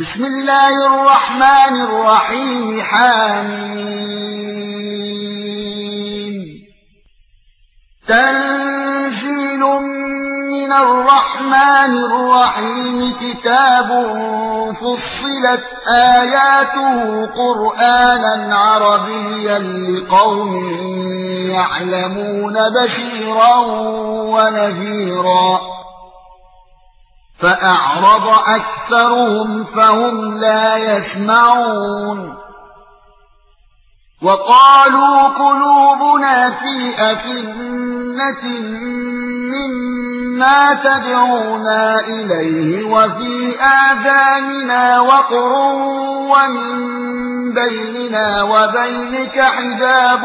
بسم الله الرحمن الرحيم حميم. تنزيل من الرحمن الرحيم كتاب فصلت آياته قرآنا عربيا لقوم يعلمون بشيرا ونذيرا. فأعرض أكثرهم فهم لا يسمعون. وقالوا قلوبنا في أكنة مما تدعونا إليه وفي آذاننا وقر ومن بيننا وبينك حجاب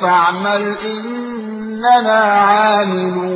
فاعمل إننا عاملون.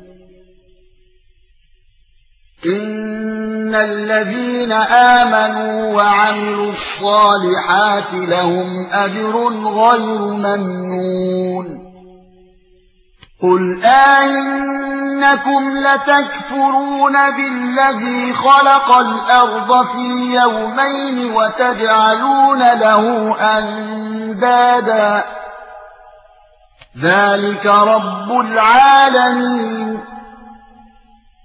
ان الذين امنوا وعملوا الصالحات لهم اجر غير ممنون قل انكم لتكفرون بالذي خلق الأرض في يومين وتجعلون له اندادا ذلك رب العالمين